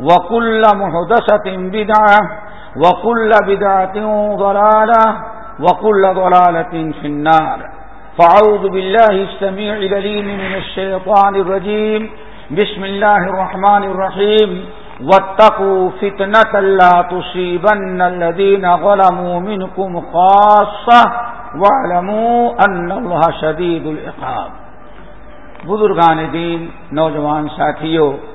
وكل مهدسة بدعة وكل بدعة ضلالة وكل ضلالة في النار فعوذ بالله السميع لليم من الشيطان الرجيم بسم الله الرحمن الرحيم واتقوا فتنة لا تصيبن الذين ظلموا منكم خاصة واعلموا أن الله شديد العقاب بزرگان دین، نوجوان ساتھیوں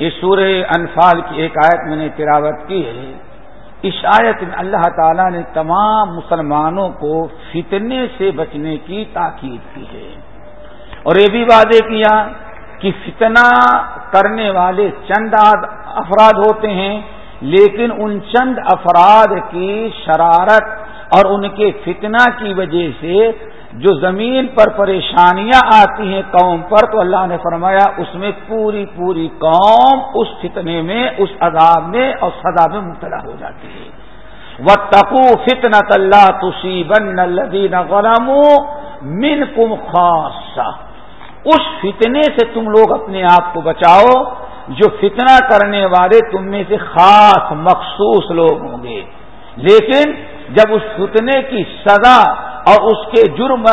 اس سورہ انفال کی ایک آیت میں نے تلاوت کی ہے۔ اس آیت میں اللہ تعالیٰ نے تمام مسلمانوں کو فتنے سے بچنے کی تاکید کی ہے۔ اور یہ بھی وعدے کیا کہ فتنہ کرنے والے چند افراد ہوتے ہیں، لیکن ان چند افراد کی شرارت اور ان کے فتنہ کی وجہ سے جو زمین پر پریشانیاں آتی ہیں قوم پر، تو اللہ نے فرمایا، اس میں پوری پوری قوم اس فتنے میں، اس عذاب میں اور سزا میں مبتلا ہو جاتی ہے۔ وہ تقو فتنا اللہ تسی بن الدین غلام من کم خاص اس فتنے سے تم لوگ اپنے آپ کو بچاؤ، جو فتنہ کرنے والے تم میں سے خاص مخصوص لوگ ہوں گے۔ لیکن جب اس فتنے کی سزا اور اس کے جرم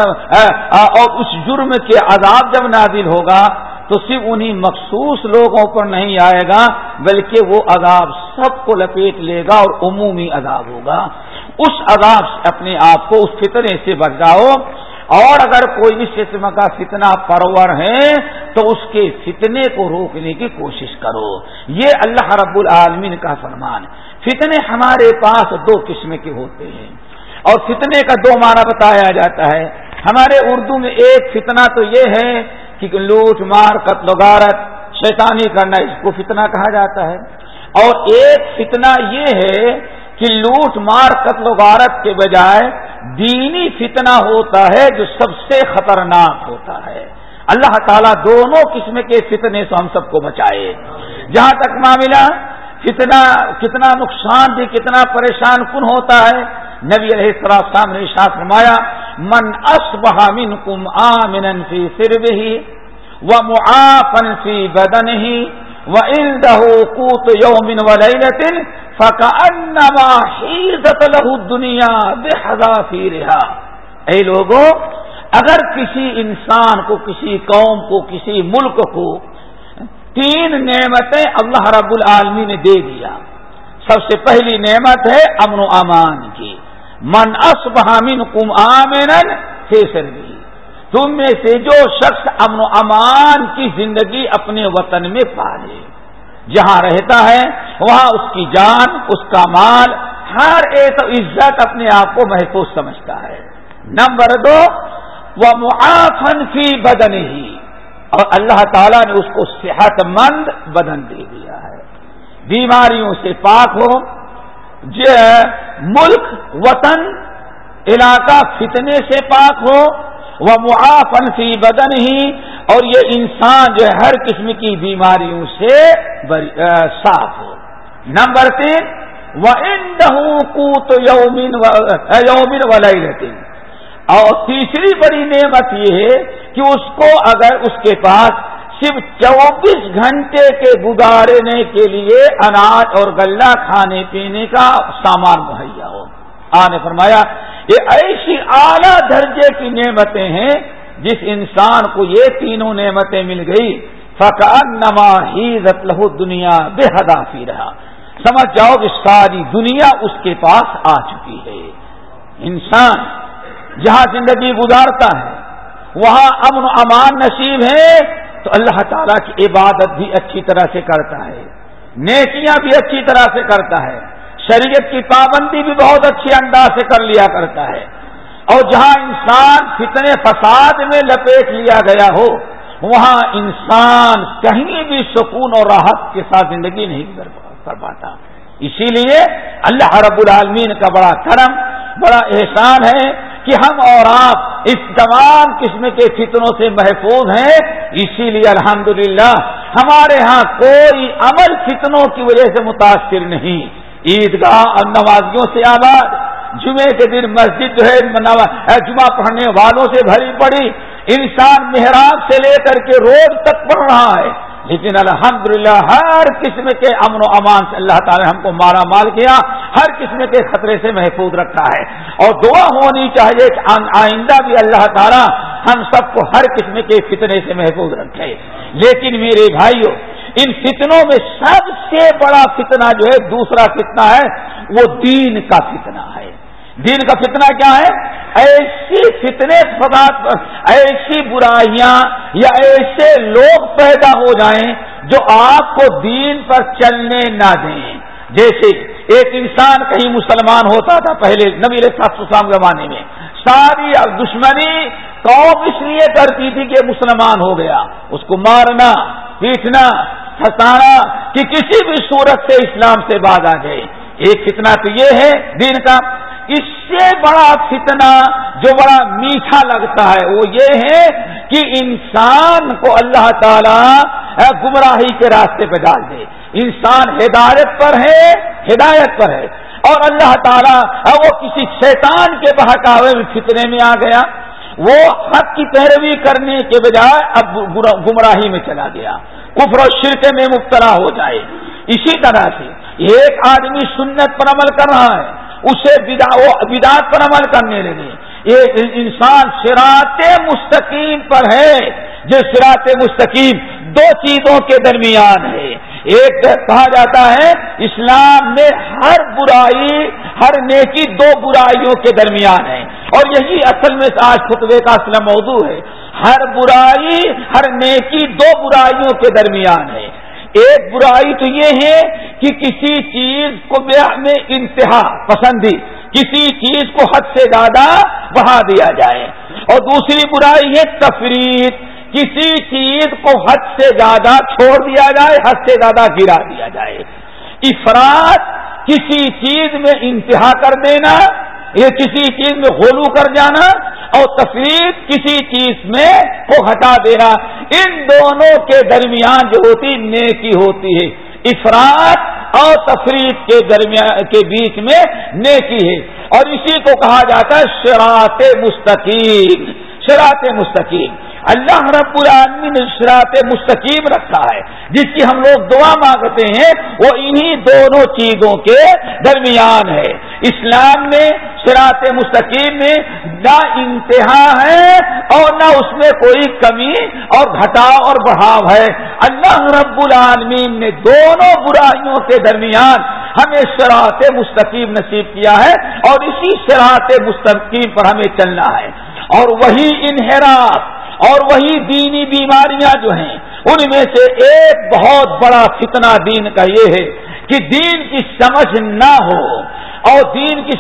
اور اس جرم کے عذاب جب نازل ہوگا تو صرف انہی مخصوص لوگوں پر نہیں آئے گا، بلکہ وہ عذاب سب کو لپیٹ لے گا اور عمومی عذاب ہوگا۔ اس عذاب سے اپنے آپ کو اس فتنے سے بچ جاؤ اور اگر کوئی اس قسم کا فتنہ پرور ہے تو اس کے فتنے کو روکنے کی کوشش کرو۔ یہ اللہ رب العالمین کا فرمان۔ فتنے ہمارے پاس دو قسم کے ہوتے ہیں۔ اور فتنے کا دو معنی بتایا جاتا ہے۔ ہمارے اردو میں ایک فتنہ تو یہ ہے کہ لوٹ، مار، قتل غارت، شیطانی کرنا، اس کو فتنہ کہا جاتا ہے۔ اور ایک فتنہ یہ ہے کہ لوٹ، مار، قتل غارت کے بجائے دینی فتنہ ہوتا ہے جو سب سے خطرناک ہوتا ہے۔ اللہ تعالیٰ دونوں قسم کے فتنے سے ہم سب کو بچائے۔ جہاں تک معاملہ فتنا کتنا نقصان بھی، کتنا پریشان کن ہوتا ہے نبی علیہ السلام نے شاہ فرمایا، من من کم آمن فی سر ہی و فی بدن ہی قوت یومن و لیلتن فکانما حیزت له دنیا بے رہا اے لوگوں اگر کسی انسان کو، کسی قوم کو، کسی ملک کو تین نعمتیں اللہ رب العالمی نے دے دیا، سب سے پہلی نعمت ہے امن و امان کی۔ من من کم آمین فیصل بھی تم میں سے جو شخص امن و امان کی زندگی اپنے وطن میں پالے، جہاں رہتا ہے، وہاں اس کی جان، اس کا مال، ہر ایک عزت اپنے آپ کو محفوظ سمجھتا ہے۔ نمبر دو، وہ معافن فی بدن ہی اور اللہ تعالیٰ نے اس کو صحت مند بدن دے دیا ہے۔ بیماریوں سے پاک ہو، جو ملک، وطن، علاقہ فتنے سے پاک ہو وہ معافن سی بدن ہی اور یہ انسان جو ہے ہر قسم کی بیماریوں سے صاف ہو۔ نمبر تین وہ ان کوت یومن یومن ولی اور تیسری بڑی نعمت یہ ہے کہ اس کو اگر اس کے پاس صرف چوبیس گھنٹے کے گزارنے کے لیے اناج اور غلہ کھانے پینے کا سامان مہیا ہو۔ آنے فرمایا، یہ ایسی اعلی درجے کی نعمتیں ہیں جس انسان کو یہ تینوں نعمتیں مل گئی۔ فقان نما ہی لہو دنیا بے حدافی رہا سمجھ جاؤ کہ ساری دنیا اس کے پاس آ چکی ہے۔ انسان جہاں زندگی گزارتا ہے، وہاں امن و امان نصیب ہے۔ تو اللہ تعالیٰ کی عبادت بھی اچھی طرح سے کرتا ہے، نیکیاں بھی اچھی طرح سے کرتا ہے، شریعت کی پابندی بھی بہت اچھے انداز سے کر لیا کرتا ہے۔ اور جہاں انسان فتنے فساد میں لپیٹ لیا گیا ہو، وہاں انسان کہیں بھی سکون اور راحت کے ساتھ زندگی نہیں کر پاتا اسی لیے اللہ رب العالمین کا بڑا کرم، بڑا احسان ہے کہ ہم اور آپ اس تمام قسم کے فتنوں سے محفوظ ہیں، اسی لیے الحمدللہ ہمارے ہاں کوئی عمل فتنوں کی وجہ سے متاثر نہیں۔ عیدگاہ اور نمازیوں سے آباد جمعے کے دن مسجد جو ہے جمعہ پڑھنے والوں سے بھری پڑی۔ انسان محراب سے لے کر کے روڈ تک پڑھ رہا ہے۔ لیکن الحمدللہ ہر قسم کے امن و امان سے اللہ تعالی نے ہم کو مارا مال کیا، ہر قسم کے خطرے سے محفوظ رکھا ہے۔ اور دعا ہونی چاہیے کہ آئندہ بھی اللہ تعالی ہم سب کو ہر قسم کے فتنے سے محفوظ رکھے۔ لیکن میرے بھائیوں ان فتنوں میں سب سے بڑا فتنہ جو ہے، دوسرا فتنہ ہے، وہ دین کا فتنہ ہے۔ دین کا فتنہ کیا ہے؟ ایسی فتنے فساد ایسی برائیاں یا ایسے لوگ پیدا ہو جائیں جو آپ کو دین پر چلنے نہ دیں۔ جیسے ایک انسان کہیں مسلمان ہوتا تھا پہلے نبی صاحب سسام زمانے میں۔ ساری دشمنی قوم اس لیے کرتی تھی کہ مسلمان ہو گیا۔ اس کو مارنا، پیٹنا ہسانا کہ کسی بھی صورت سے اسلام سے باز آ جائے ایک فتنہ تو یہ ہے دین کا۔ اس سے بڑا فتنہ جو بڑا میٹھا لگتا ہے وہ یہ ہے کہ انسان کو اللہ تعالی گمراہی کے راستے پہ ڈال دے۔ انسان ہدایت پر ہے، ہدایت پر ہے۔ اور اللہ تعالیٰ وہ کسی شیطان کے بہکاوے میں فتنے میں آ گیا۔ وہ حق کی پیروی کرنے کے بجائے اب گمراہی میں چلا گیا۔ کفر و شرک میں مبتلا ہو جائے۔ اسی طرح سے ایک آدمی سنت پر عمل کر رہا ہے۔ اسے بدات پر عمل کرنے لگے ایک انسان سرات مستقیم پر ہے جو سرات مستقیم دو چیزوں کے درمیان ہے۔ ایک کہا جاتا ہے، اسلام میں ہر برائی، ہر نیکی دو برائیوں کے درمیان ہے۔ اور یہی اصل میں آج خطبے کا اصل موضوع ہے۔ ہر برائی، ہر نیکی دو برائیوں کے درمیان ہے۔ ایک برائی تو یہ ہے کہ کسی چیز کو میں انتہا پسندی کسی چیز کو حد سے زیادہ بہا دیا جائے۔ اور دوسری برائی ہے تفریح کسی چیز کو حد سے زیادہ چھوڑ دیا جائے، حد سے زیادہ گرا دیا جائے۔ افراد کسی چیز میں انتہا کر دینا یہ کسی چیز میں ہولو کر جانا اور تفریح کسی چیز میں کو ہٹا دینا۔ ان دونوں کے درمیان جو ہوتی نیکی ہوتی ہے۔ افراد اور تفریح کے درمیان کے بیچ میں نیکی ہے۔ اور اسی کو کہا جاتا ہے شراط مستقیم۔ شراط مستقیم۔ اللہ رب العالمین نے شراط مستقیم رکھا ہے۔ جس کی ہم لوگ دعا مانگتے ہیں، وہ انہی دونوں چیزوں کے درمیان ہے۔ اسلام میں شراط مستقیم میں نہ انتہا ہے اور نہ اس میں کوئی کمی اور گھٹاؤ اور بڑھاؤ ہے۔ اللہ رب العالمین نے دونوں برائیوں کے درمیان ہمیں شراط مستقیم نصیب کیا ہے اور اسی شراط مستقیم پر ہمیں چلنا ہے۔ اور وہی انحراف اور وہی دینی بیماریاں جو ہیں، ان میں سے ایک بہت بڑا فتنہ دین کا یہ ہے کہ دین کی سمجھ نہ ہو۔ اور دین کی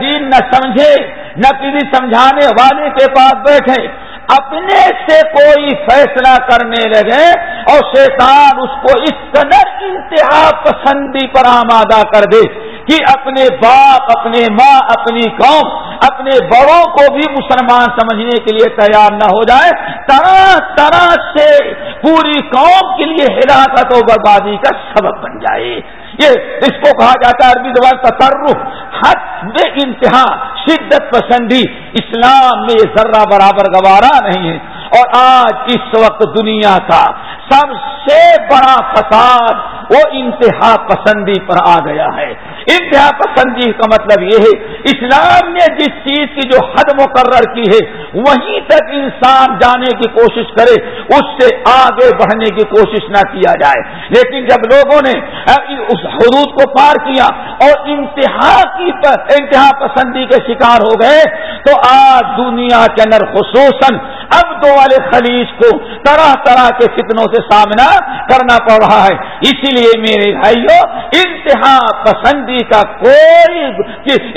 دین نہ سمجھے، نہ کسی سمجھانے والے کے پاس بیٹھے۔ اپنے سے کوئی فیصلہ کرنے لگے اور شیطان اس کو اس قدر انتہا پسندی پر آمادہ کر دے کہ اپنے باپ، اپنے ماں، اپنی قوم، اپنے بڑوں کو بھی مسلمان سمجھنے کے لیے تیار نہ ہو جائے۔ طرح طرح سے پوری قوم کے لیے ہلاکت و بربادی کا سبب بن جائے۔ یہ اس کو کہا جاتا ہے عربی زبان تصرف، حد بے انتہا، شدت پسندی۔ اسلام میں یہ ذرہ برابر گوارا نہیں ہے۔ اور آج اس وقت دنیا کا سب سے بڑا فساد وہ انتہا پسندی پر آ گیا ہے۔ انتہا پسندی کا مطلب یہ ہے، اسلام نے جس چیز کی جو حد مقرر کی ہے وہیں تک انسان جانے کی کوشش کرے، اس سے آگے بڑھنے کی کوشش نہ کیا جائے۔ لیکن جب لوگوں نے اس حدود کو پار کیا اور انتہا کی انتہا پسندی کے شکار ہو گئے، تو آج دنیا کے اندر خصوصاً اب دو والے خلیج کو طرح طرح کے فتنوں سے سامنا کرنا پڑ رہا ہے۔ اسی لیے میرے بھائیوں انتہا پسندی کا کوئی،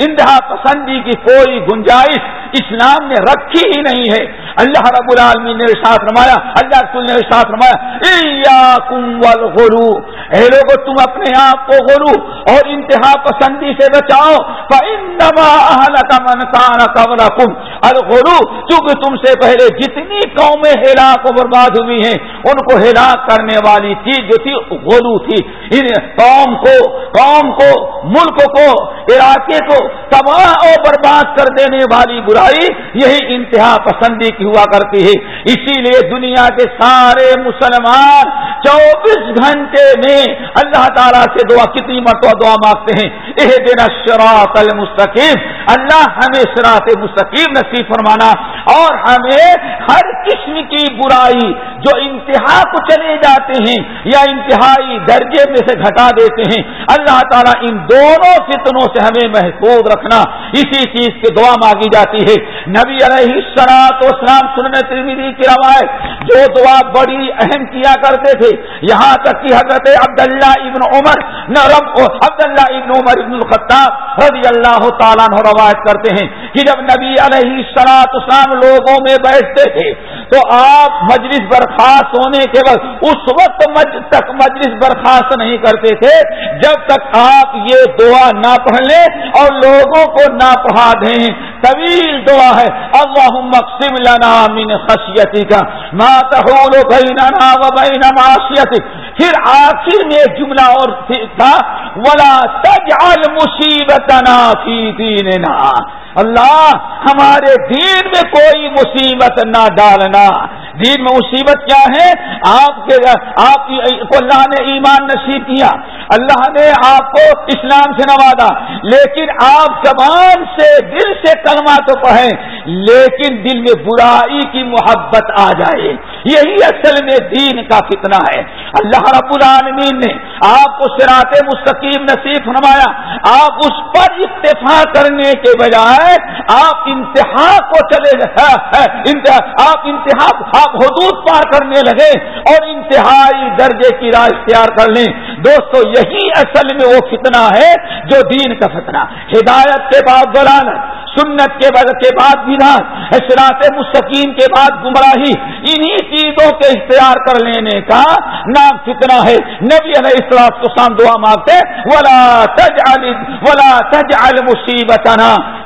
انتہا پسندی کی کوئی گنجائش اسلام نے رکھی ہی نہیں ہے۔ اللہ رب العالمین نے ساتھ رمایا اللہ رسول نے ساتھ رمایا غرو اے لوگوں تم اپنے آپ کو غرو اور انتہا پسندی سے بچاؤ۔ کا من کانا قبل الغرو چونکہ تم سے پہلے جتنی قومیں ہلاک و برباد ہوئی ہیں، ان کو ہلاک کرنے والی چیز جو تھی، غلو تھی۔ ان قوم کو قوم کو، ملک کو علاقے کو تباہ اور برباد کر دینے والی برائی، یہی انتہا پسندی کی ہوا کرتی ہے۔ اسی لیے دنیا کے سارے مسلمان چوبیس گھنٹے میں اللہ تعالیٰ سے دعا کتنی مرتبہ دعا مانگتے ہیں۔ یہ دینا شراط المستقیم۔ اللہ ہمیں شراط مستقیم نصیب فرمانا۔ اور ہمیں ہر قسم کی برائی جو انتہا کو چلے جاتے ہیں یا انتہائی درجے میں سے گھٹا دیتے ہیں، اللہ تعالیٰ ان دونوں فتنوں سے ہمیں محفوظ رکھنا۔ اسی چیز کی دعا مانگی جاتی ہے۔ نبی علیہ سرات و سننے ترمیدی کی روایت، جو دعا بڑی اہم کیا کرتے تھے۔ یہاں تک کہ حضرت عبداللہ ابن عمر عبداللہ ابن عمر ابن الخطاب رضی اللہ تعالیٰ روایت کرتے ہیں کہ جب نبی علیہ سرات اسلام لوگوں میں بیٹھتے تھے، تو آپ مجلس برخاست ہونے کے بعد اس وقت مج... تک مجلس برخاست نہیں کرتے تھے۔ جب تک آپ یہ دعا نہ پڑھ لیں اور لوگوں کو نہ پڑھا دیں، طویل دعا ہے۔ اللہ مقسم لنا من خشیتی کا مات بیننا و بین معاشیتی پھر آخر میں ایک جملہ اور تھا، ولا تجعل مصیبتنا فی دیننا اللہ، ہمارے دین میں کوئی مصیبت نہ ڈالنا۔ دین میں مصیبت کیا ہے؟ آپ کے، آپ کو اللہ نے ایمان نصیب کیا۔ اللہ نے آپ کو اسلام سے نوازا، لیکن آپ زبان سے، دل سے کلمہ تو پڑھیں، لیکن دل میں برائی کی محبت آ جائے۔ یہی اصل میں دین کا فتنہ ہے۔ اللہ رب العالمین نے آپ کو سراط مستقیم نصیب فرمایا۔ آپ اس پر اتفاق کرنے کے بجائے آپ انتہا کو چلے آپ انتہا آپ حدود پار کرنے لگے اور انتہائی درجے کی راہ اختیار کر لیں۔ دوستو، یہی اصل میں وہ فتنہ ہے جو دین کا فتنہ۔ ہدایت کے بعد دلالت سنت کے بعد کے بعد ودان مستقیم کے بعد گمراہی، انہی چیزوں کے اختیار کر لینے کا نام فتنہ ہے؟ نبی علیہ السلام کو سام دعا مانگتے ولا تج علی ولا تج المصیبت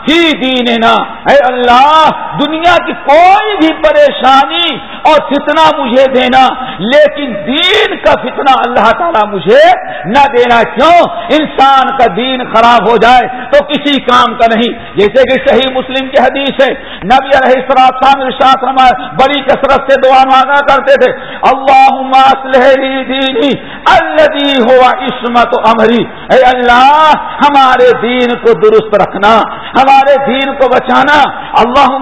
ہی دیننا اے اللہ، دنیا کی کوئی بھی پریشانی اور فتنہ مجھے دینا، لیکن دین کا فتنہ اللہ تعالیٰ مجھے نہ دینا۔ کیوں؟ انسان کا دین خراب ہو جائے تو کسی کام کا نہیں۔ جیسے کہ صحیح مسلم کی حدیث ہے، نبی علیہ ارشاد فرمایا، بڑی کثرت سے دعا مانگا کرتے تھے اللہ دینی الذي ہوا عصمت امری اے اللہ، ہمارے دین کو درست رکھنا، ہمارے دین کو بچانا۔ اللہ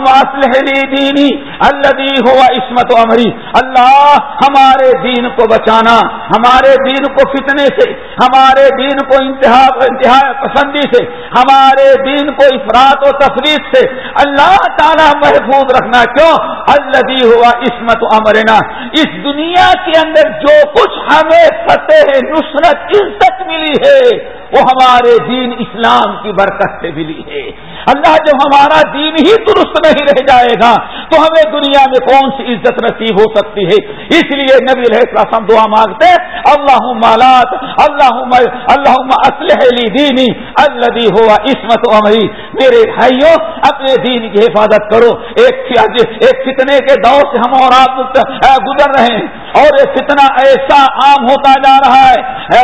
دینی الذي ہوا عصمت و امری۔ اللہ، ہمارے دین کو بچانا، ہمارے دین کو فتنے سے، ہمارے دین کو انتہا انتہا پسندی سے، ہمارے دین کو افراد و تفریح سے۔ اللہ تعالی محفوظ رکھنا۔ کیوں؟ اللہ ہوا عصمت امرنا۔ اس دنیا کے اندر جو کچھ ہمیں فتح نصرت عزت ملی ہے وہ ہمارے دین اسلام کی برکت سے ملی ہے۔ اللہ جب ہمارا دین ہی درست نہیں رہ جائے گا، تو ہمیں دنیا میں کون سی عزت نصیب ہو سکتی ہے؟ اس لیے نبی علیہ السلام دعا مانگتے اللہ مالات اللہ اللہ اسلح لی دینی اللہ ہوا عصمت عمری میرے بھائیوں اپنے دین کی حفاظت کرو۔ ایک ایک فتنے کے دور سے ہم اور آپ گزر رہے ہیں۔ اور یہ فتنہ ایسا عام ہوتا جا رہا ہے۔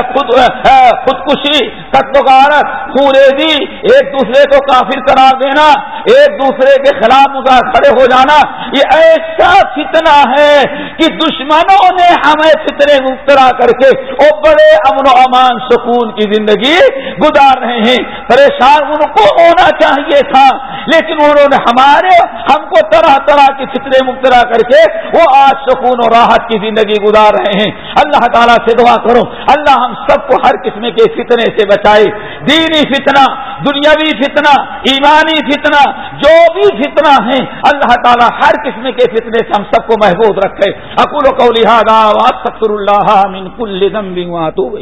خود خودکشی تتوارت خوریزی ایک دوسرے کو کافر قرار دینا، ایک دوسرے کے خلاف کھڑے ہو جانا، یہ ایسا فتنہ ہے کہ دشمنوں نے ہمیں فتنے مبتلا کر کے وہ بڑے امن و امان سکون کی زندگی گزار رہے ہیں۔ پریشان ان کو ہونا چاہیے تھا، لیکن انہوں نے ہمارے ہم کو طرح طرح کی فتنے مبتلا کر کے وہ آج سکون اور راحت کی زندگی گزار رہے ہیں۔ اللہ تعالیٰ سے دعا کرو۔ اللہ ہم سب کو ہر قسم کے فتنے سے بچائے۔ دینی فتنہ، دنیاوی فتنہ، ایمانی فتنہ، جو بھی فتنہ ہیں، اللہ تعالیٰ ہر قسم کے فتنے سے ہم سب کو محبوب رکھے۔ اکول کو لہٰذا اللہ من کل تو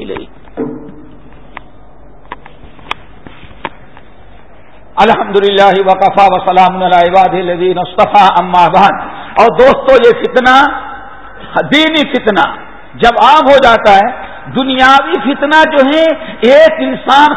الحمد للہ وقفا وسلام مصطفیٰ اما بہن اور دوستو، یہ فتنہ دینی فتنہ جب عام ہو جاتا ہے، دنیاوی فتنہ جو ہے، ایک انسان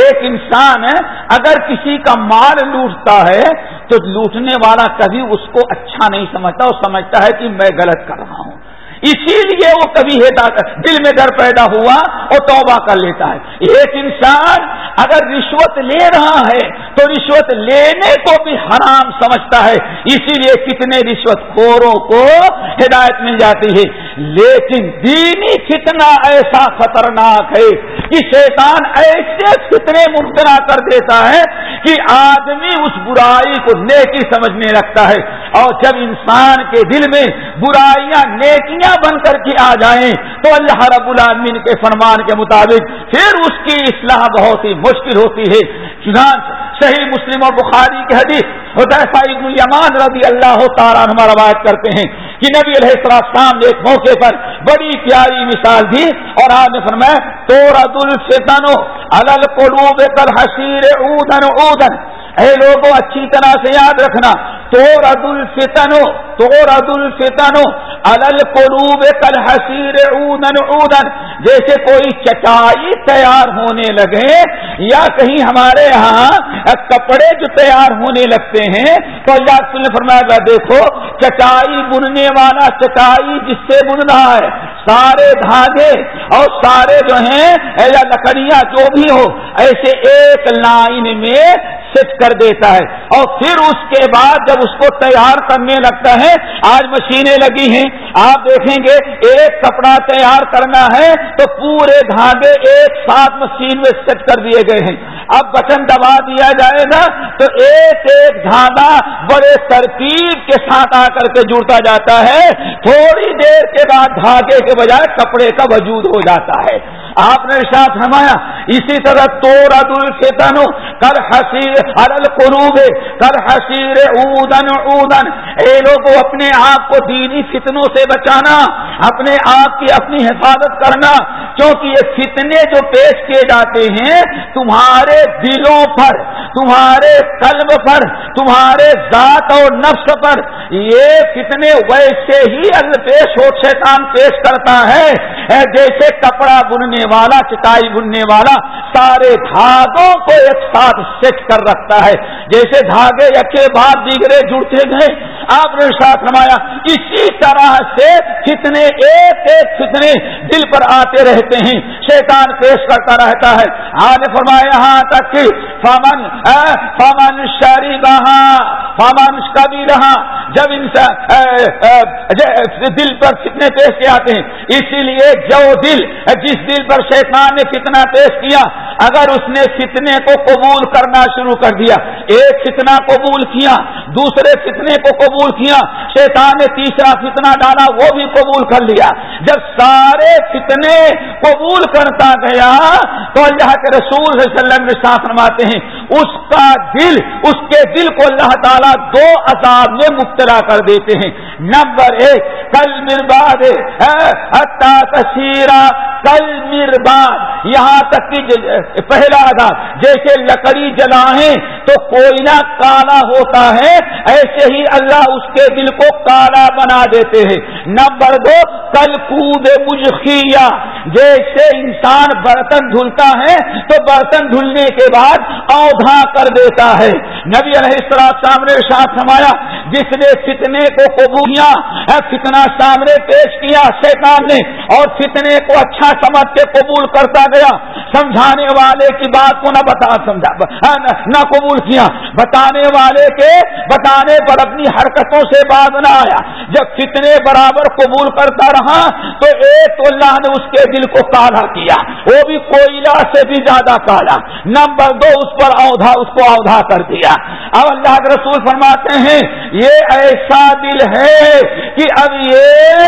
ایک انسان اگر کسی کا مال لوٹتا ہے، تو لوٹنے والا کبھی اس کو اچھا نہیں سمجھتا، وہ سمجھتا ہے کہ میں غلط کر رہا ہوں۔ اسی لیے وہ کبھی دل میں ڈر پیدا ہوا اور توبہ کر لیتا ہے۔ ایک انسان اگر رشوت لے رہا ہے تو رشوت لینے کو بھی حرام سمجھتا ہے۔ اسی لیے کتنے رشوت خوروں کو ہدایت مل جاتی ہے۔ لیکن دینی کتنا ایسا خطرناک ہے۔ کہ شیطان ایسے کتنے مبتلا کر دیتا ہے کہ آدمی اس برائی کو نیکی سمجھنے لگتا ہے۔ اور جب انسان کے دل میں برائیاں، نیکیاں بن کر کے آ جائیں، تو اللہ رب العالمین کے فرمان کے مطابق پھر اس کی اصلاح بہت ہی مشکل ہوتی ہے۔ چنانچہ صحیح مسلم اور بخاری کے حدیث ابن الیمان رضی اللہ تعالیٰ ہمارا روایت کرتے ہیں کہ نبی علیہ السلام نے ایک موقع پر بڑی پیاری مثال دی اور آپ نے فرمایا تو رد الفتن القلوب کل حسیر اودن اودن۔ اے لوگوں اچھی طرح سے یاد رکھنا۔ تو رد الفتن تو رد الفتن. الل قروب کل حسیر اودن اودن جیسے کوئی چٹائی تیار ہونے لگے یا کہیں ہمارے یہاں کپڑے جو تیار ہونے لگتے ہیں، تو اللہ نے فرمایا دیکھو، چٹائی بننے والا چٹائی جس سے بن رہا ہے، سارے دھاگے اور سارے جو ہیں یا لکڑیاں جو بھی ہو، ایسے ایک لائن میں سیٹ کر دیتا ہے۔ اور پھر اس کے بعد جب اس کو تیار کرنے لگتا ہے، آج مشینیں لگی ہیں۔ آپ دیکھیں گے، ایک کپڑا تیار کرنا ہے تو پورے دھاگے ایک ساتھ مشین میں سیٹ کر دیے گئے ہیں۔ اب بٹن دبا دیا جائے گا تو ایک ایک دھاگا بڑے ترتیب کے ساتھ آ کر کے جڑتا جاتا ہے۔ تھوڑی دیر کے بعد دھاگے کے بجائے کپڑے کا وجود ہو جاتا ہے۔ آپ نے ساتھ ہمایا اسی طرح تو رد الفتن کر حسیر ارل قروب کر حسیر اودن اودن۔ اے لوگ اپنے آپ کو دینی فتنوں سے بچانا، اپنے آپ کی اپنی حفاظت کرنا کیونکہ یہ فتنے جو پیش کیے جاتے ہیں تمہارے دلوں پر تمہارے قلب پر تمہارے ذات اور نفس پر یہ فتنے ویسے ہی پیش ہو شیطان پیش کرتا ہے۔ جیسے کپڑا بننے والا، چٹائی بننے والا سارے دھاگوں کو ایک ساتھ سیٹ کر رکھتا ہے۔ جیسے دھاگے یکے بعد دیگرے جڑتے گئے آپ نے ساتھ رمایا اسی طرح سے فتنے ایک ایک فتنے دل پر آتے رہتے ہیں۔ شیطان پیش کرتا رہتا ہے۔ آج فرمایا، یہاں تک کہ فامن فامن شری رہا فامن کبھی رہا۔ جب انسان دل پر فتنے پیش کے آتے ہیں، اسی لیے جو دل جس دل پر شیطان نے فتنہ پیش کیا، اگر اس نے فتنے کو قبول کرنا شروع کر دیا، ایک فتنہ قبول کیا، دوسرے فتنے کو قبول کیا، شیطان نے تیسرا فتنہ ڈالا، وہ بھی قبول کر لیا۔ جب سارے فتنے قبول کرتا گیا، تو اللہ کے رسول صلی اللہ علیہ وسلم نے ساتھ نماتے ہیں، اس کا دل، اس کے دل کو اللہ تعالیٰ دو عذاب میں مبتلا کر دیتے ہیں۔ نمبر ایک، کل مرباد تصیرہ کل مرباد۔ یہاں تک کہ جی، پہلا عذاب، جیسے لکڑی جلائیں تو کوئلہ کالا ہوتا ہے، ایسے ہی اللہ اس کے دل کو کالا بنا دیتے ہیں۔ نمبر دو کل کود مجھیا جیسے انسان برتن دھلتا ہے، تو برتن دھلنے کے بعد اودھا کر دیتا ہے۔ نبی علیہ السلام سامنے ساتھ سمایا جس نے فتنے کو قبولیاں فتنا سامنے پیش کیا شیطان نے، اور فتنے کو اچھا سمجھ کے قبول کرتا گیا۔ سمجھانے والے کی بات کو نہ بتا، سمجھا، نہ قبول کیا بتانے والے کے بتانے پر اپنی حرکتوں سے بات نہ آیا۔ جب فتنے برابر قبول کرتا رہا تو ایک تو اللہ نے اس کے دل کو کالا کیا۔ وہ بھی کوئلہ سے بھی زیادہ کالا۔ نمبر دو، اس پر اوھا اس کو اوھا کر دیا۔ اب اللہ کے رسول فرماتے ہیں، یہ ایسا دل ہے کہ اب یہ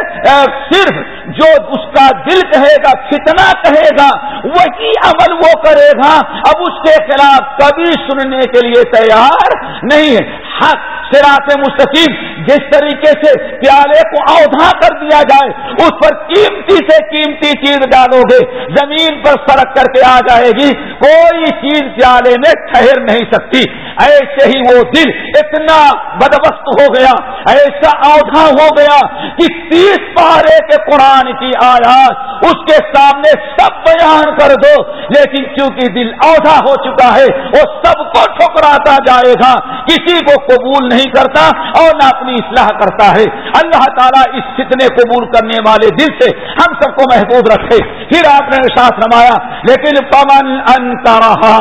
صرف جو اس کا دل کہے گا فتنا کہے گا، وہی عمل وہ کرے گا۔ اب اس کے خلاف کبھی سننے کے لیے تیار نہیں ہے۔ حق سراط مستقیم، جس طریقے سے پیالے کو اودھا کر دیا جائے، اس پر قیمتی سے قیمتی چیز ڈالو گے، زمین پر سڑک کر کے آ جائے گی، کوئی چیز پیالے میں ٹھہر نہیں سکتی۔ ایسے ہی وہ دل اتنا بدبست ہو گیا، ایسا اودھا ہو گیا کہ تیس پارے کے قرآن کی آیات اس کے سامنے سب بیان کر دو۔ لیکن کیونکہ دل اودھا ہو چکا ہے، وہ سب کو ٹھکراتا جائے گا، کسی کو قبول نہیں کرتا اور نہ اپنی اصلاح کرتا ہے۔ اللہ تعالیٰ اس فتنے قبول کرنے والے دل سے ہم سب کو محبوب رکھے۔ پھر آپ نے ساتھ نمایا لیکن پون رہا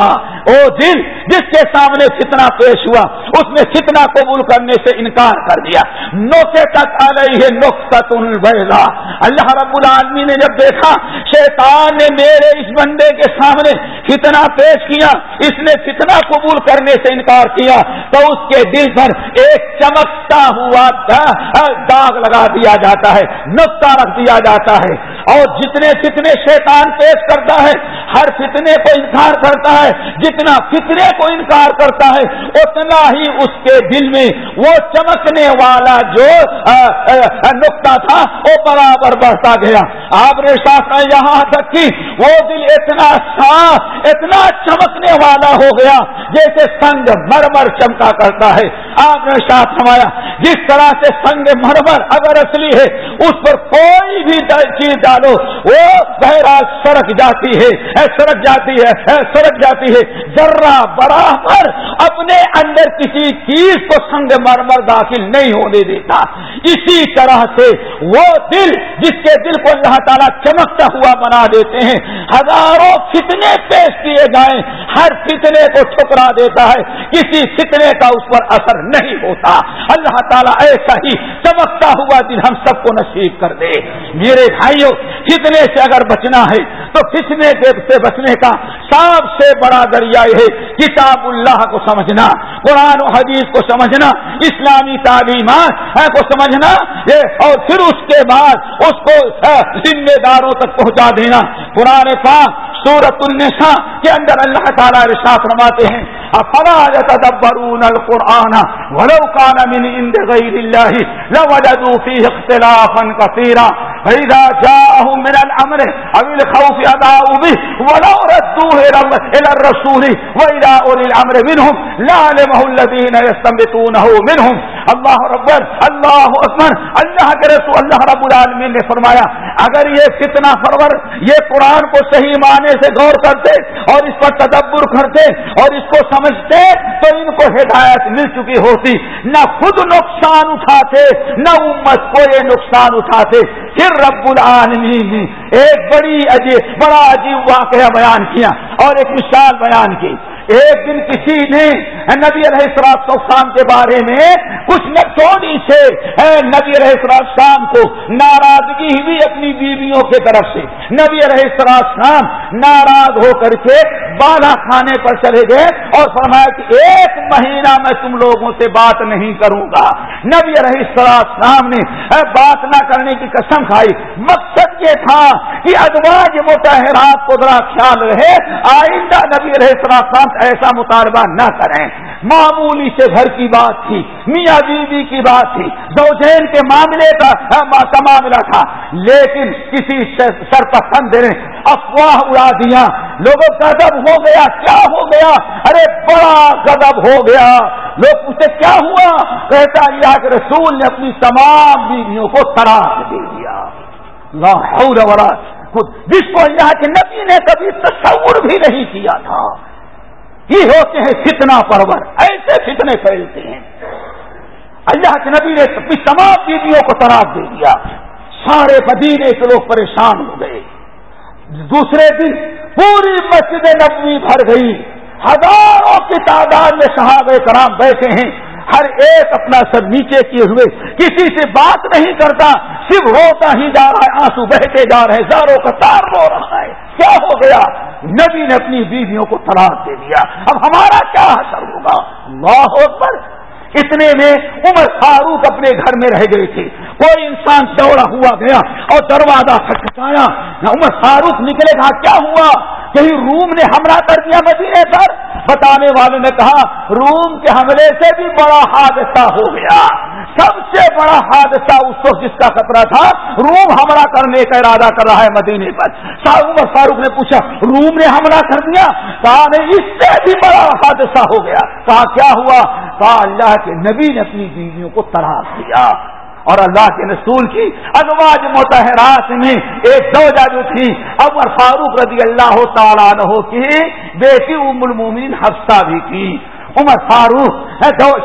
وہ دل، جس کے سامنے فتنا پیش ہوا، اس نے فتنا قبول کرنے سے انکار کر دیا۔ نوکے تک آ رہی ہے نقصت اللہ رب العالمی نے جب دیکھا، شیطان نے میرے اس بندے کے سامنے فتنا پیش کیا، اس نے فتنا قبول کرنے سے انکار کیا، تو اس کے دل پر ایک چمکتا ہوا داغ لگا دیا جاتا ہے، نقطہ رکھ دیا جاتا ہے اور جتنے جتنے شیطان پیش کرتا ہے ہر فتنے کو انکار کرتا ہے، جتنا فتنے کو انکار کرتا ہے، اتنا ہی اس کے دل میں وہ چمکنے والا جو نقطہ تھا، وہ برابر بڑھتا گیا۔ آپ نے ساتھ یہاں تک کہ وہ دل اتنا صاف اتنا چمکنے والا ہو گیا جیسے سنگ مرمر چمکا کرتا ہے۔ آپ نے ساتھ نمایا جس طرح سے سنگ مرمر اگر اصلی ہے، اس پر کوئی بھی چیز ڈالو، وہ بہرحال سڑک جاتی ہے۔ سڑک جاتی ہے سڑک جاتی ہے۔ ذرہ برابر اپنے اندر کسی چیز کو سنگ مرمر داخل نہیں ہونے دیتا۔ اسی طرح سے وہ دل جس کے دل کو اللہ تعالیٰ چمکتا ہوا بنا دیتے ہیں، ہزاروں فتنے پیش کیے جائیں۔ ہر فتنے کو ٹھکرا دیتا ہے، کسی فتنے کا اس پر اثر نہیں ہوتا۔ اللہ تعالیٰ ایسا ہی چمکتا ہوا دل ہم سب کو نصیب کر دے۔ میرے بھائیوں فتنے سے اگر بچنا ہے تو فتنے سے بچنے کا سب سے بڑا ذریعہ ہے کتاب اللہ کو سمجھنا، قرآن و حدیث کو سمجھنا، اسلامی تعلیمات کو سمجھنا اور پھر اس کے بعد اس کو ذمہ داروں تک پہنچا دینا۔ قرآن پاک سورت النساء کے اندر اللہ تعالیٰ رشا رواتے ہیں افلا يتدبرون القرآن ولو كان من عند غير الله لوجدوا فيه اختلافا كثيرا. فإذا جاءهم من الأمر أو الخوف أداؤوا به ولو ردوه إلى الرسول وإلى أولي الأمر منهم لعلمه الذين يستنبطونه منهم. اللہ رب اللہ اکبر اللہ کے رسول اللہ رب العالمین نے فرمایا، اگر یہ فتنہ فرور یہ قرآن کو صحیح معنی سے غور کرتے اور اس پر تدبر کرتے اور اس کو سمجھتے تو ان کو ہدایت مل چکی ہوتی۔ نہ خود نقصان اٹھاتے، نہ امت کو یہ نقصان اٹھاتے۔ پھر رب العالمین نے ایک بڑی عجیب، بڑا عجیب واقعہ بیان کیا اور ایک مثال بیان کی۔ ایک دن کسی نے نبی علیہ السلام کے بارے میں کچھ نہ تھوڑی سے نبی علیہ السلام کو ناراضگی ہوئی اپنی بیویوں کی طرف سے۔ نبی علیہ السلام ناراض ہو کر کے بالا کھانے پر چلے گئے اور فرمایا کہ ایک مہینہ میں تم لوگوں سے بات نہیں کروں گا۔ نبی علیہ السلام نے بات نہ کرنے کی قسم کھائی۔ مقصد یہ تھا کہ ادواج متحرات کو ذرا خیال رہے۔ آئندہ نبی علیہ السلام ایسا مطالبہ نہ کریں۔ معمولی سے گھر کی بات تھی، میاں بیوی کی بات تھی زوجین کے معاملے کا معاملہ تھا۔ لیکن کسی سرپسند نے افواہ اڑا دیا۔ لوگوں گدب ہو گیا، کیا ہو گیا؟ ارے، بڑا گدب ہو گیا۔ لوگ پوچھتے، کیا ہوا؟ کہتا، اللہ کہ رسول نے اپنی تمام بیویوں کو تراش دے دیا۔ جس کو اللہ کے نبی نے کبھی تصور بھی نہیں کیا تھا۔ یہ ہوتے ہیں فتنہ پرور، ایسے فتنے پھیلتے ہیں۔ اللہ کے نبی نے تمام بیویوں کو تلاش دے دیا۔ سارے مدینے کے لوگ پریشان ہو گئے۔ دوسرے دن پوری مسجد نبوی بھر گئی۔ ہزاروں کی تعداد میں صحابہ کرام بیٹھے ہیں۔ ہر ایک اپنا سر نیچے کیے ہوئے کسی سے بات نہیں کرتا، صرف روتا ہی جا رہا ہے، آنسو بہتے جا رہے ہیں، زاروں کا تار رو رہا ہے۔ کیا ہو گیا؟ نبی نے اپنی بیویوں کو طلاق دے دیا۔ اب ہمارا کیا اثر ہوگا؟ اللہ پر اتنے میں عمر فاروق اپنے گھر میں رہ گئے تھے کوئی انسان دوڑا ہوا گیا اور دروازہ کھٹکھٹایا۔ عمر فاروق نکلے گا کیا ہوا؟ کہیں روم نے حملہ کر دیا مدینے پر۔ بتانے والے نے کہا، روم کے حملے سے بھی بڑا حادثہ ہو گیا۔ سب سے بڑا حادثہ اس وقت جس کا خطرہ تھا، روم حملہ کرنے کا ارادہ کر رہا ہے مدینے پر۔ عمر فاروق نے پوچھا، روم نے حملہ کر دیا؟ کہا، نہیں، اس سے بھی بڑا حادثہ ہو گیا۔ کہا، کیا ہوا؟ کہا، اللہ کے نبی نے اپنی بیویوں کو تلاش دیا اور اللہ کے رسول کی ازواج متحرات میں ایک دو جادو تھی، عمر فاروق رضی اللہ تعالیٰ عنہ کی بیٹی ام المومنین حفصہ بھی تھی عمر فاروق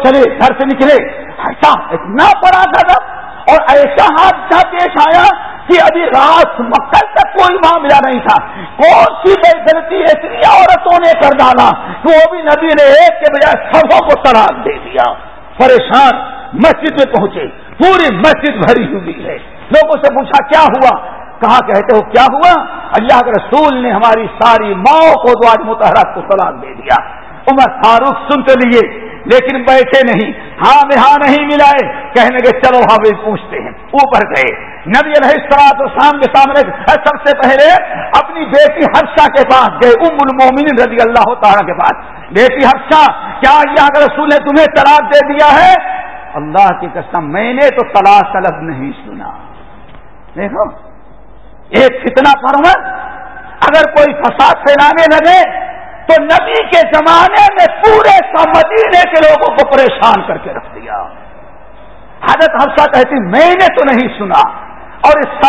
چلے، گھر سے نکلے۔ ایسا اتنا بڑا تھا اور ایسا حادثہ پیش آیا کہ ابھی رات مکل تک کوئی معاملہ نہیں تھا۔ کون سی بے غلطی اتنی عورتوں نے کر ڈالا کہ وہ بھی نبی نے ایک کے بجائے سبوں کو طلاق دے دیا۔ پریشان مسجد میں پہنچے۔ پوری مسجد بھری ہوئی ہے۔ لوگوں سے پوچھا، کیا ہوا؟ کہاں کہتے ہو، کیا ہوا؟ اللہ کے رسول نے ہماری ساری ماؤں کو دعا متحرک کو طلاق دے دیا۔ عمر فاروق سن تو لیے، لیکن بیٹھے نہیں۔ ہاں میں ہاں نہیں ملائے، کہنے کے چلو ہاں پوچھتے ہیں۔ اوپر گئے۔ نبی علیہ السلاط شام کے سامنے سب سے پہلے اپنی بیٹی ہرشا کے پاس گئے، ام المومن رضی اللہ تعالیٰ کے پاس۔ بیٹی ہرشا کیا اللہ کے رسول نے تمہیں طلاق دے دیا ہے؟ اللہ کی قسم، میں نے تو طلاق طلب نہیں سنا۔ دیکھو، ایک فتنا پرور اگر کوئی فساد پھیلانے لگے تو نبی کے زمانے میں پورے مدینے کے لوگوں کو پریشان کر کے رکھ دیا۔ حضرت حفصہ کہتی، میں نے تو نہیں سنا۔ اور اس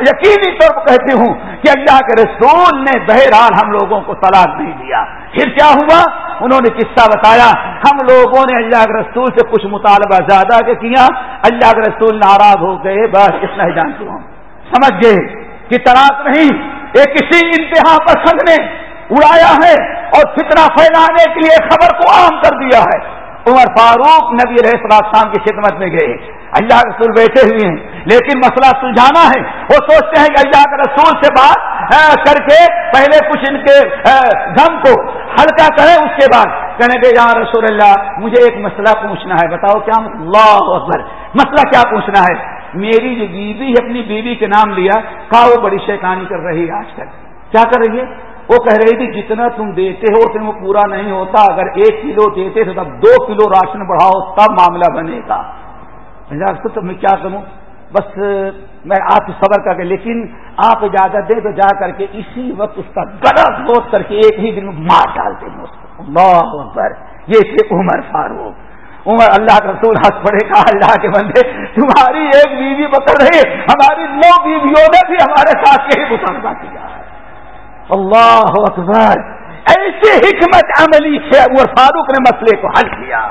یقینی طور پر کہتی ہوں کہ اللہ کے رسول نے بہرحال ہم لوگوں کو طلاق نہیں دیا۔ پھر کیا ہوا؟ انہوں نے قصہ بتایا، ہم لوگوں نے اللہ کے رسول سے کچھ مطالبہ زیادہ کے کیا۔ اللہ کے رسول ناراض ہو گئے، بس اتنا ہی جانتی ہوں سمجھ گئے کہ طلاق نہیں، ایک کسی انتہا پسند نے اڑایا ہے اور فتنہ پھیلانے کے لیے خبر کو عام کر دیا ہے۔ عمر فاروق نبی رہ شام کی خدمت میں گئے۔ اللہ کے رسول بیٹھے ہوئے ہیں۔ لیکن مسئلہ سلجھانا ہے۔ وہ سوچتے ہیں کہ اللہ کے رسول سے بات کر کے پہلے کچھ ان کے غم کو ہلکا کرے اس کے بعد کہنے کے یا رسول اللہ، مجھے ایک مسئلہ پوچھنا ہے۔ بتاؤ کیا اللہ اکبر۔ مسئلہ کیا پوچھنا ہے؟ میری جو بیوی اپنی بیوی کے نام لیا کا وہ بڑی شیطانی کر رہی ہے آج کل؟ کیا کر رہی ہے؟ وہ کہہ رہی تھی، جتنا تم دیتے ہو اتنا وہ پورا نہیں ہوتا، اگر ایک کلو دیتے تو تب دو کلو راشن بڑھاؤ، تب معاملہ بنے گا. تو میں کیا کروں؟ بس میں آپ کی صبر کر کے، لیکن آپ اجازت دیں تو جا کر کے اسی وقت اس کا گلا گوت کر کے ایک ہی دن میں مار ڈالتے ہیں اس کو۔ اللہ اکبر! یہ تھے عمر فاروق۔ عمر اللہ کا رسول، ہنس پڑے گا اللہ کے بندے، تمہاری ایک بیوی پکڑ رہی ہماری نو بیویوں نے بھی ہمارے ساتھ یہی مطالبہ کیا اللہ اکبر۔ ایسے حکمت عملی سے عمر فاروق نے مسئلے کو حل کیا۔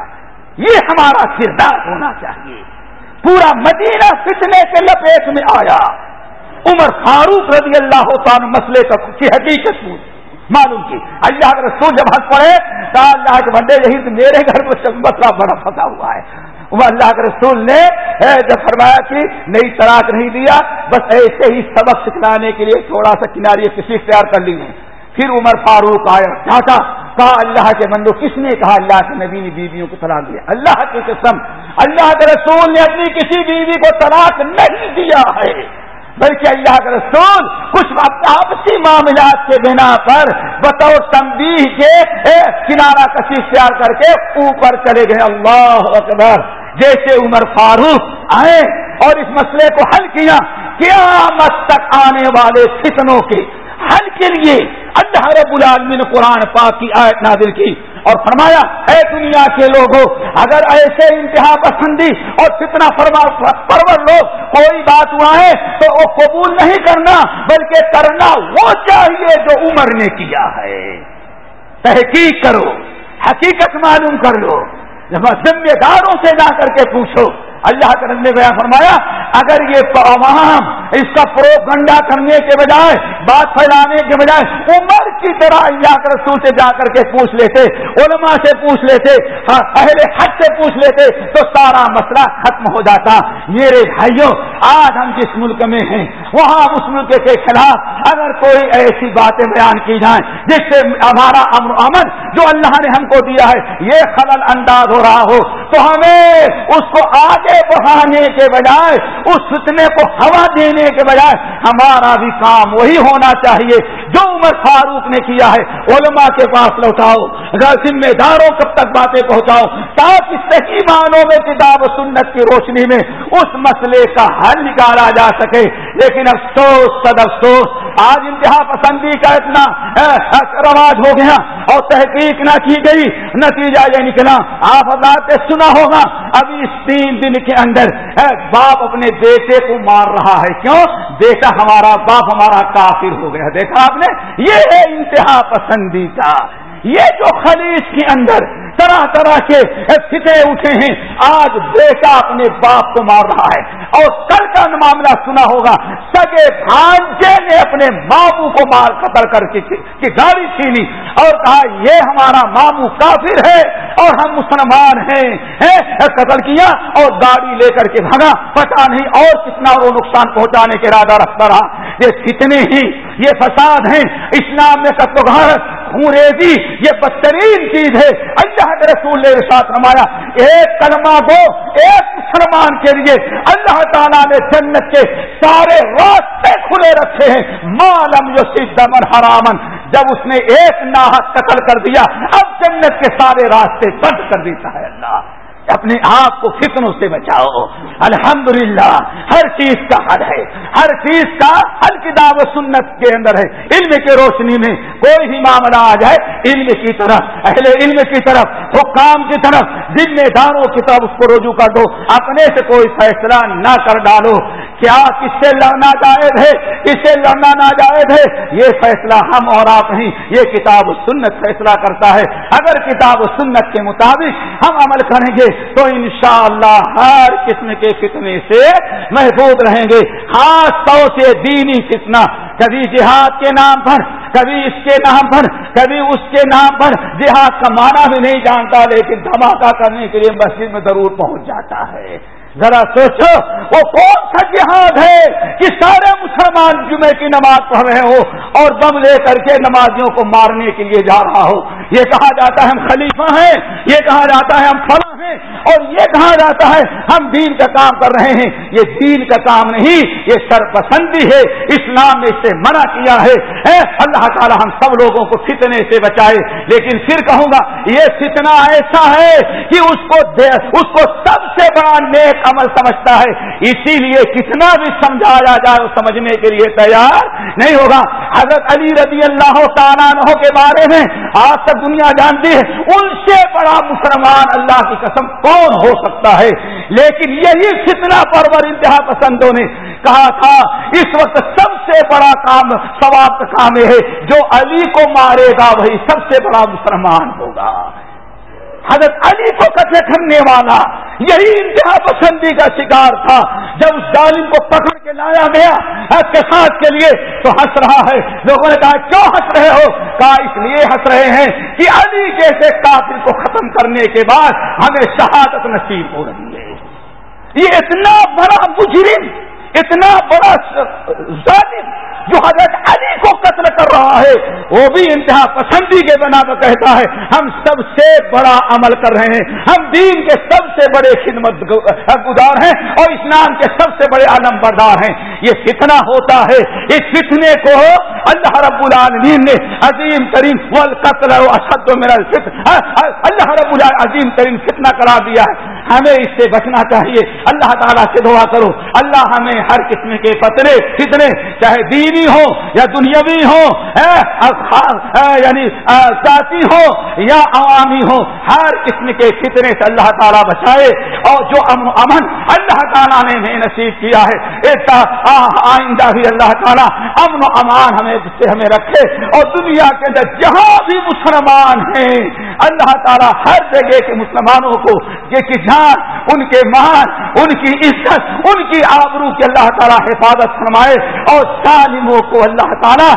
یہ ہمارا کردار ہونا چاہیے۔ پورا مدینہ فتنے کے لپیٹ میں آیا۔ عمر فاروق رضی اللہ تعالیٰ مسئلے کی حقیقت معلوم کی۔ اللہ کے رسول جب ہنس پڑے تو اللہ کے بندے یہی تو میرے گھر میں مسئلہ بڑا پھنسا ہوا ہے۔ وہ اللہ کے رسول نے جب فرمایا کہ نئی طلاق نہیں دیا، بس ایسے ہی سبق سکھلانے کے لیے تھوڑا سا کناری کسی اختیار کر لی پھر عمر فاروق آیا چاہتا کہا اللہ کے بندو، کس نے کہا اللہ کے نبی نے بیویوں کو طلاق دیا؟ اللہ کی قسم، اللہ کے رسول نے اپنی کسی بیوی کو طلاق نہیں دیا ہے۔ بلکہ اللہ کے رسول کچھ آپسی معاملات کے بنا پر بطور تنبیہ کے کنارہ کسی اختیار کر کے اوپر چلے گئے۔ اللہ اکبر۔ جیسے عمر فاروق آئے اور اس مسئلے کو حل کیا، قیامت تک آنے والے فتنوں کے حل کے لیے اللہ رب العالمین نے قرآن پاک کی آیت نازل کی۔ اور فرمایا، اے دنیا کے لوگوں، اگر ایسے انتہا پسندی اور کتنا پرور لوگ کوئی بات ہوا ہے تو وہ قبول نہیں کرنا، بلکہ کرنا وہ چاہیے جو عمر نے کیا ہے. تحقیق کرو، حقیقت معلوم کر لو ذمہ داروں سے جا کر کے پوچھو، اللہ کرم نے بیان فرمایا، اگر یہ عوام اس کا پرو گنڈا کرنے کے بجائے بات پھیلانے کے بجائے عمر کی طرح اللہ کے رسول سے جا کر کے پوچھ لیتے، علماء سے پوچھ لیتے ہاں، اہل حد سے پوچھ لیتے، تو سارا مسئلہ ختم ہو جاتا۔ میرے بھائیوں، آج ہم جس ملک میں ہیں، وہاں اس ملک کے خلاف اگر کوئی ایسی باتیں بیان کی جائیں، جس سے ہمارا امر امن جو اللہ نے ہم کو دیا ہے، یہ خلل انداز ہو رہا ہو، تو ہمیں اس کو آگے بڑھانے کے بجائے، اس فتنے کو ہوا دینے کے بجائے، ہمارا بھی کام وہی ہونا چاہیے۔ جو عمر فاروق نے کیا ہے، علماء کے پاس لوٹاؤ، اگر ذمہ داروں کب تک باتیں پہنچاؤ، تاکہ صحیح معنوں میں کتاب و سنت کی روشنی میں اس مسئلے کا حل نکالا جا سکے۔ لیکن افسوس سد افسوس، آج انتہا پسندی کا اتنا رواج ہو گیا اور تحقیق نہ کی گئی۔ نتیجہ یہ نکلا، آپ حضرات سنا ہوگا، ابھی اس تین دن کے اندر باپ اپنے بیٹے کو مار رہا ہے۔ کیوں؟ بیٹا ہمارا باپ ہمارا کافر ہو گیا، دیکھا آپ نے؟ یہ ہے انتہا پسندی کا یہ جو خلیج کے اندر طرح طرح کے فتنے اٹھے ہیں، آج بیٹا اپنے باپ کو مار رہا ہے۔ اور کل کا معاملہ سنا ہوگا، سگے بھانجے نے اپنے ماموں کو مار قتل کر کے گاڑی چھینی۔ اور کہا، یہ ہمارا ماموں کافر ہے اور ہم مسلمان ہیں قتل کیا اور گاڑی لے کر کے بھگا پتا نہیں اور کتنا وہ نقصان پہنچانے کے ارادہ رکھتا رہا۔ یہ کتنے ہی یہ فساد ہیں۔ اسلام میں خون ریزی، یہ بدترین چیز ہے۔ اللہ کے رسول نے ساتھ رمایا ایک کلمہ کو ایک مسلمان کے لیے اللہ تعالیٰ نے جنت کے سارے راستے کھلے رکھے ہیں۔ مالم یوسی دمن حرامن جب اس نے ایک ناحک قتل کر دیا، اب جنت کے سارے راستے بند کر دیتا ہے اللہ۔ اپنے آپ کو فتنوں سے بچاؤ۔ الحمدللہ، ہر چیز کا حل ہے۔ ہر چیز کا حل کتاب و سنت کے اندر ہے۔ علم کی روشنی میں کوئی بھی معاملہ آ جائے، علم کی طرف، اہل علم کی طرف، حکام کی طرف، ذمہ داروں کی طرف اس کو رجوع کر دو۔ اپنے سے کوئی فیصلہ نہ کر ڈالو۔ کیا کس سے لڑنا جائز ہے؟ کس سے لڑنا نہ جائز ہے؟ یہ فیصلہ ہم اور آپ نہیں یہ کتاب و سنت فیصلہ کرتا ہے۔ اگر کتاب و سنت کے مطابق ہم عمل کریں گے، تو انشاءاللہ ہر قسم کے فتنے سے محفوظ رہیں گے۔ خاص طور سے دینی فتنہ۔ کبھی جہاد کے نام پر، کبھی اس کے نام پر، کبھی اس کے نام پر۔ جہاد کا معنی بھی نہیں جانتا، لیکن دھماکہ کرنے کے لیے مسجد میں ضرور پہنچ جاتا ہے۔ ذرا سوچو، وہ کون سا جہاد ہے کہ سارے مسلمان جمعے کی نماز پڑھ رہے ہو اور دم لے کر کے نمازیوں کو مارنے کے لیے جا رہا ہو یہ کہا جاتا ہے ہم خلیفہ ہیں، یہ کہا جاتا ہے ہم فلاں ہیں، اور یہ کہا جاتا ہے ہم دین کا کام کر رہے ہیں۔ یہ دین کا کام نہیں، یہ سرپسندی ہے، اسلام نے اس سے منع کیا ہے۔ اللہ تعالی، ہم سب لوگوں کو فتنے سے بچائے، لیکن پھر کہوں گا، یہ فتنا ایسا ہے کہ اس کو اس کو سب سے بڑا نیک عمل سمجھتا ہے۔ اسی لیے کتنا بھی سمجھایا جائے وہ سمجھنے کے لیے تیار نہیں ہوگا۔ حضرت علی رضی اللہ تعالیٰ کے بارے میں آج تک دنیا جانتی ہے ان سے بڑا مسلمان اللہ کی قسم کون ہو سکتا ہے؟ لیکن یہی فتنا پرور انتہا پسندوں نے کہا تھا، اس وقت سب سے بڑا کام، ثواب کا کام ہے، جو علی کو مارے گا، وہی سب سے بڑا مسلمان ہوگا۔ حضرت علی کو قتل کرنے والا، یہی انتہا پسندی کا شکار تھا۔ جب اس ظالم کو پکڑ کے لایا گیا احتساب کے لیے، تو ہنس رہا ہے۔ لوگوں نے کہا، کیوں ہنس رہے ہو؟ کہا، اس لیے ہنس رہے ہیں کہ علی جیسے قاتل کو ختم کرنے کے بعد ہمیں شہادت نصیب ہو رہی ہے۔ یہ اتنا بڑا مجرم اتنا بڑا ظالم جو حضرت علی کو قتل کر رہا ہے، وہ بھی انتہا پسندی کے بنا تو کہتا ہے، ہم سب سے بڑا عمل کر رہے ہیں، ہم دین کے سب سے بڑے خدمت گزار ہیں اور اسلام کے سب سے بڑے علم بردار ہیں۔ یہ فتنا ہوتا ہے، اس فتنے کو اللہ رب العالمین نے عظیم ترین قتل و میرا ہاں، ہاں، اللہ رب العظیم ترین فتنہ کرا دیا ہے۔ ہمیں اس سے بچنا چاہیے۔ اللہ تعالیٰ سے دعا کرو۔ اللہ ہمیں ہر قسم کے پترے فتنے چاہے دینی ہو یا دنیاوی ہو یعنی ذاتی ہو یا عوامی ہو، ہر قسم کے فتنے سے اللہ تعالیٰ بچائے۔ اور جو امن اللہ تعالیٰ نے ہمیں نصیب کیا ہے آئندہ بھی اللہ تعالیٰ امن و امان ہمیں سے ہمیں رکھے۔ اور دنیا کے اندر جہاں بھی مسلمان ہیں، اللہ تعالیٰ ہر جگہ کے مسلمانوں کو کہ جان ان کے مان ان کی عزت، ان کی آبرو کی اللہ تعالیٰ حفاظت فرمائے اور تعلیموں کو اللہ تعالیٰ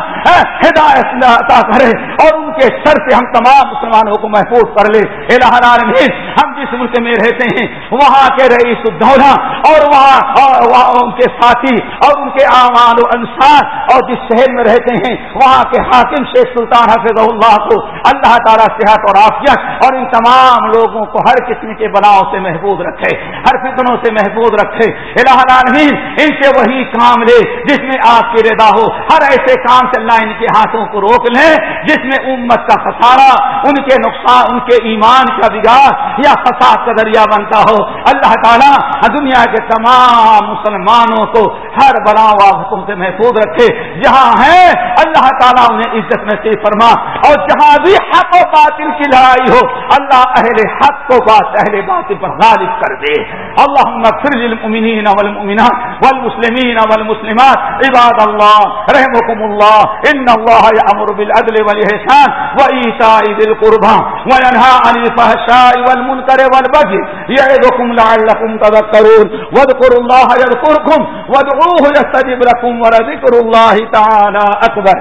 ہدایت عطا کرے اور ان کے سر سے ہم تمام مسلمانوں کو محفوظ کر لے۔ العالمین، ہم جس ملک میں رہتے ہیں، وہاں کے رئیس الدولہ اور وہاں ان کے ساتھی اور ان کے اعمال و انسان اور جس شہر میں رہتے ہیں، وہاں کے حاکم شیخ سلطان حفظ اللہ کو اللہ تعالیٰ صحت اور عافیت اور ان تمام لوگوں کو ہر قسم کے بناؤ سے محفوظ رکھے، ہر فتنوں سے محفوظ رکھے۔ الہ العالمین، ان سے وہی کام لے جس میں آپ کی ردا ہو۔ ہر ایسے کام سے اللہ ان کے ہاتھوں کو روک لے جس میں امت کا خسارہ، ان کے نقصان، ان کے ایمان کا بگاڑ یا فساد کا ذریعہ بنتا ہو۔ اللہ تعالیٰ دنیا کے تمام مسلمانوں کو ہر بڑا واقعوں سے محفوظ رکھے۔ جہاں ہے اللہ تعالیٰ انہیں عزت میں سے فرما۔ اور جہاں بھی حق و باطل کی لڑائی ہو، اللہ اہل حق کو بات، اہل باطل پر غالب کر دے اللهم اغفر للمؤمنين والمؤمنات والمسلمين والمسلمات. عباد الله، رحمكم الله. ان الله يأمر بالعدل والإحسان وإيتاء ذي القربى وينهى عن الفحشاء والمنكر والبغي يعظكم لعلكم تذكرون. واذكروا الله يذكركم، وادعوه يستجب لكم ولذكر الله تعالى أكبر.